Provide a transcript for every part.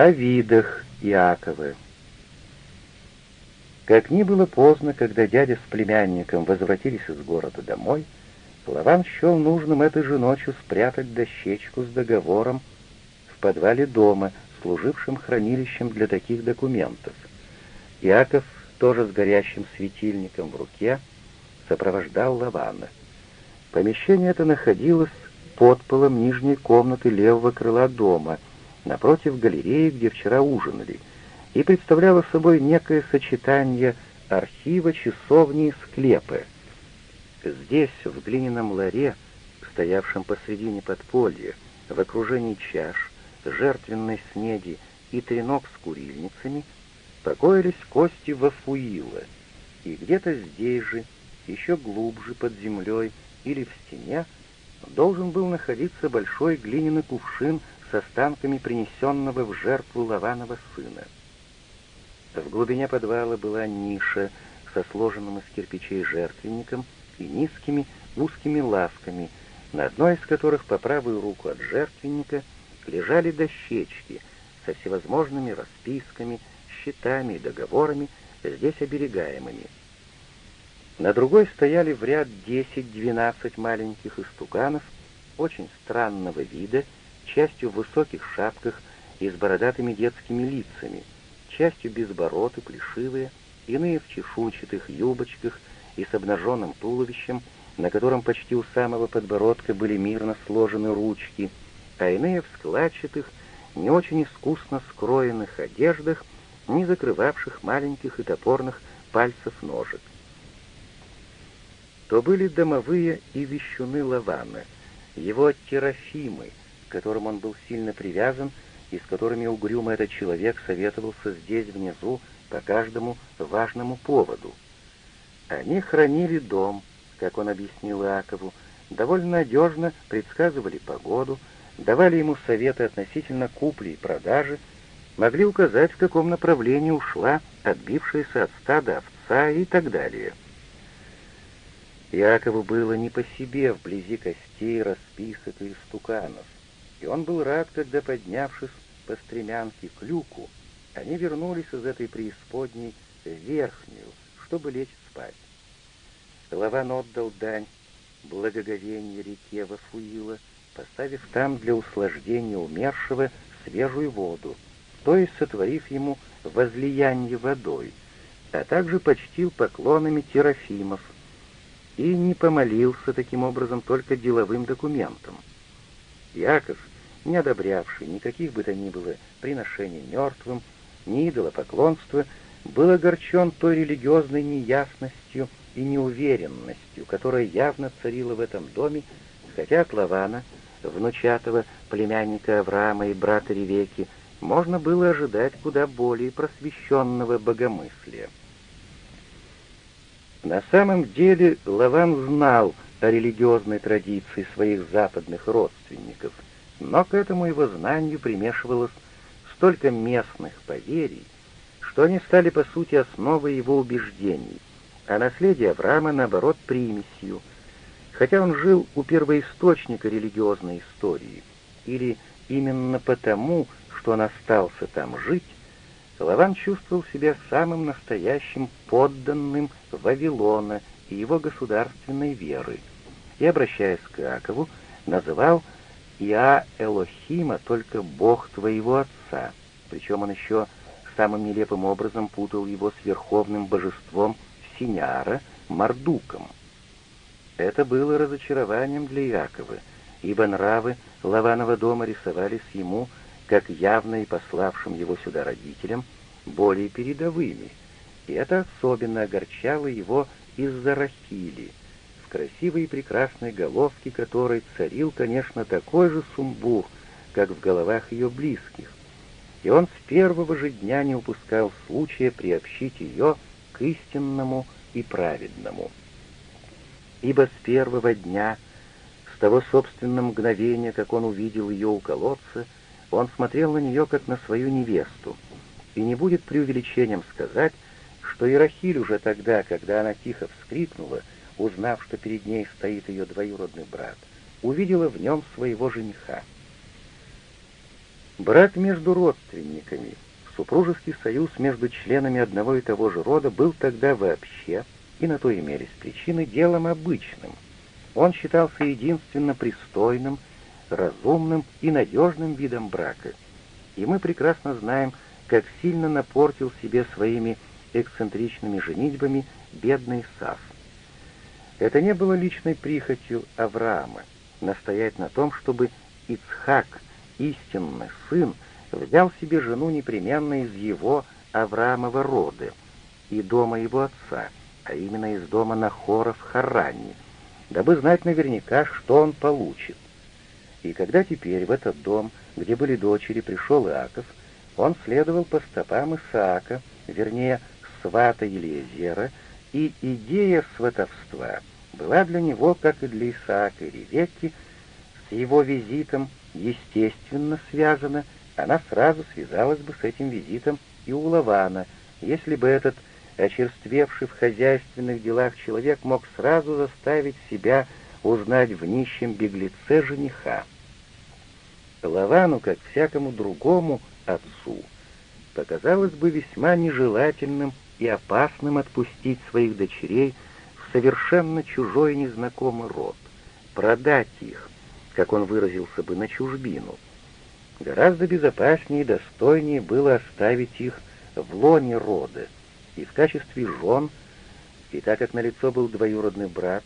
О видах Иакова. Как ни было поздно, когда дядя с племянником возвратились из города домой, Лаван счел нужным этой же ночью спрятать дощечку с договором в подвале дома, служившим хранилищем для таких документов. Иаков, тоже с горящим светильником в руке, сопровождал Лавана. Помещение это находилось под полом нижней комнаты левого крыла дома, напротив галереи, где вчера ужинали, и представляло собой некое сочетание архива, часовни и склепа. Здесь, в глиняном ларе, стоявшем посредине подполья, в окружении чаш, жертвенной снеди и тренок с курильницами, покоились кости Вафуила, и где-то здесь же, еще глубже под землей или в стене, должен был находиться большой глиняный кувшин с останками принесенного в жертву Лаванова сына. В глубине подвала была ниша со сложенным из кирпичей жертвенником и низкими узкими лавками, на одной из которых по правую руку от жертвенника лежали дощечки со всевозможными расписками, счетами и договорами, здесь оберегаемыми. На другой стояли в ряд 10-12 маленьких истуканов, очень странного вида, частью в высоких шапках и с бородатыми детскими лицами, частью без бород и плешивые, иные в чешуйчатых юбочках и с обнаженным туловищем, на котором почти у самого подбородка были мирно сложены ручки, а иные в складчатых, не очень искусно скроенных одеждах, не закрывавших маленьких и топорных пальцев ножек. То были домовые и вещуны Лавана, его терафимы, которым он был сильно привязан и с которыми угрюмо этот человек советовался здесь внизу по каждому важному поводу. Они хранили дом, как он объяснил Иакову, довольно надежно предсказывали погоду, давали ему советы относительно купли и продажи, могли указать, в каком направлении ушла отбившаяся от стада овца и так далее. Якову было не по себе вблизи костей, расписок и стуканов, и он был рад, когда, поднявшись по стремянке к люку, они вернулись из этой преисподней в верхнюю, чтобы лечь спать. Лаван отдал дань благоговение реке Вафуила, поставив там для услаждения умершего свежую воду, то есть сотворив ему возлияние водой, а также почтил поклонами терафимов, и не помолился таким образом только деловым документом. Яков, не одобрявший никаких бы то ни было приношений мертвым, ни идолопоклонства, был огорчен той религиозной неясностью и неуверенностью, которая явно царила в этом доме, хотя от Лавана, внучатого племянника Авраама и брата Ревеки, можно было ожидать куда более просвещенного богомыслия. На самом деле Лаван знал о религиозной традиции своих западных родственников, но к этому его знанию примешивалось столько местных поверий, что они стали по сути основой его убеждений, а наследие Авраама, наоборот, примесью. Хотя он жил у первоисточника религиозной истории, или именно потому, что он остался там жить, Лаван чувствовал себя самым настоящим подданным Вавилона и его государственной веры, и, обращаясь к Иакову, называл Иа Элохима только Бог твоего отца, причем он еще самым нелепым образом путал его с верховным божеством Синяра, Мардуком. Это было разочарованием для Иакова, ибо нравы Лаванова дома рисовались ему как явно и пославшим его сюда родителям, более передовыми, и это особенно огорчало его из-за Рахили, красивой и прекрасной головке которой царил, конечно, такой же сумбур, как в головах ее близких, и он с первого же дня не упускал случая приобщить ее к истинному и праведному. Ибо с первого дня, с того собственного мгновения, как он увидел ее у колодца, он смотрел на нее, как на свою невесту, и не будет преувеличением сказать, что и Рахиль уже тогда, когда она тихо вскрикнула, узнав, что перед ней стоит ее двоюродный брат, увидела в нем своего жениха. Брак между родственниками, супружеский союз между членами одного и того же рода был тогда вообще, и на то имелись причины, делом обычным. Он считался единственно пристойным, разумным и надежным видом брака. И мы прекрасно знаем, как сильно напортил себе своими эксцентричными женитьбами бедный Сав. Это не было личной прихотью Авраама, настоять на том, чтобы Ицхак, истинный сын, взял себе жену непременно из его Авраамова рода и дома его отца, а именно из дома Нахора в Харане, дабы знать наверняка, что он получит. И когда теперь в этот дом, где были дочери, пришел Иаков, он следовал по стопам Исаака, вернее, свата Елиезера, и идея сватовства была для него, как и для Исаака и Ревекки, с его визитом естественно связана, она сразу связалась бы с этим визитом и у Лавана, если бы этот очерствевший в хозяйственных делах человек мог сразу заставить себя узнать в нищем беглеце жениха. Лавану, как всякому другому отцу, показалось бы весьма нежелательным и опасным отпустить своих дочерей в совершенно чужой незнакомый род, продать их, как он выразился бы, на чужбину. Гораздо безопаснее и достойнее было оставить их в лоне рода и в качестве жен, и так как на лицо был двоюродный брат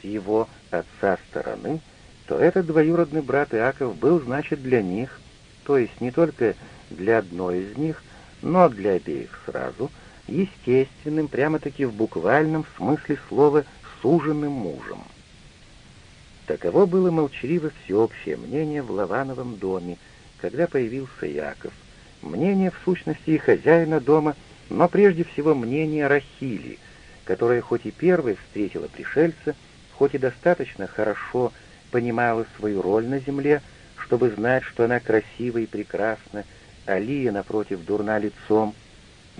с его отца стороны, то этот двоюродный брат Иаков был, значит, для них, то есть не только для одной из них, но для обеих сразу, естественным, прямо-таки в буквальном смысле слова «суженным мужем». Таково было молчаливо всеобщее мнение в Лавановом доме, когда появился Яков. Мнение, в сущности, и хозяина дома, но прежде всего мнение Рахили, которая хоть и первой встретила пришельца, хоть и достаточно хорошо понимала свою роль на земле, чтобы знать, что она красива и прекрасна, а Лия, напротив, дурна лицом,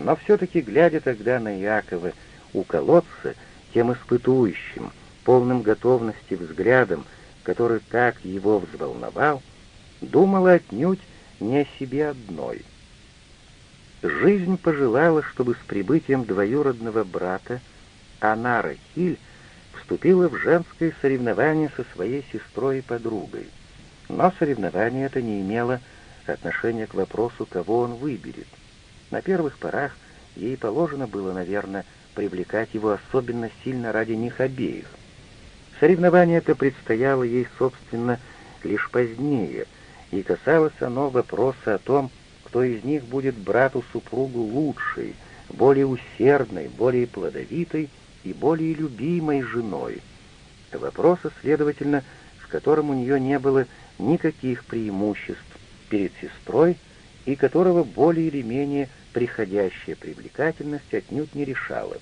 но все-таки, глядя тогда на Якова у колодца, тем испытующим, полным готовности взглядом, который так его взволновал, думала отнюдь не о себе одной. Жизнь пожелала, чтобы с прибытием двоюродного брата она, Рахиль, вступила в женское соревнование со своей сестрой и подругой. Но соревнование это не имело отношения к вопросу, кого он выберет. На первых порах ей положено было, наверное, привлекать его особенно сильно ради них обеих. Соревнование это предстояло ей, собственно, лишь позднее, и касалось оно вопроса о том, кто из них будет брату-супругу лучшей, более усердной, более плодовитой и более любимой женой. Вопроса, следовательно, в котором у нее не было никаких преимуществ перед сестрой и которого более или менее приходящая привлекательность отнюдь не решала.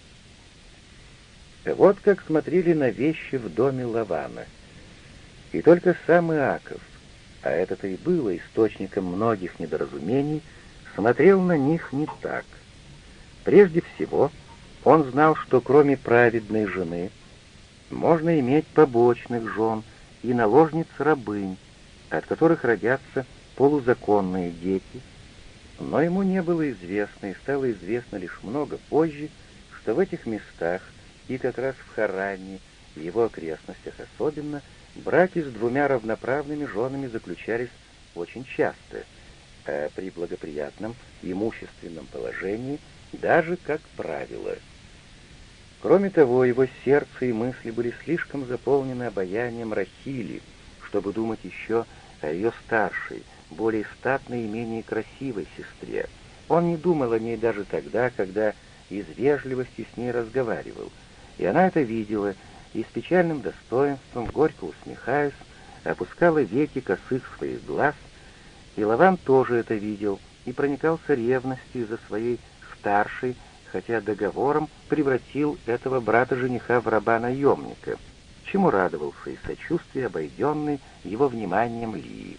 Вот как смотрели на вещи в доме Лавана. И только сам Иаков, а это-то и было источником многих недоразумений, смотрел на них не так. Прежде всего, он знал, что кроме праведной жены можно иметь побочных жен и наложниц-рабынь, от которых родятся полузаконные дети, но ему не было известно, и стало известно лишь много позже, что в этих местах и как раз в Харане, в его окрестностях особенно, браки с двумя равноправными женами заключались очень часто, а при благоприятном имущественном положении даже как правило. Кроме того, его сердце и мысли были слишком заполнены обаянием Рахили, чтобы думать еще о ее старшей, более статной и менее красивой сестре. Он не думал о ней даже тогда, когда из вежливости с ней разговаривал — и она это видела, и с печальным достоинством, горько усмехаясь, опускала веки косых своих глаз, и Лаван тоже это видел и проникался ревностью за своей старшей, хотя договором превратил этого брата-жениха в раба-наемника, чему радовался и сочувствие, обойденный его вниманием Лии.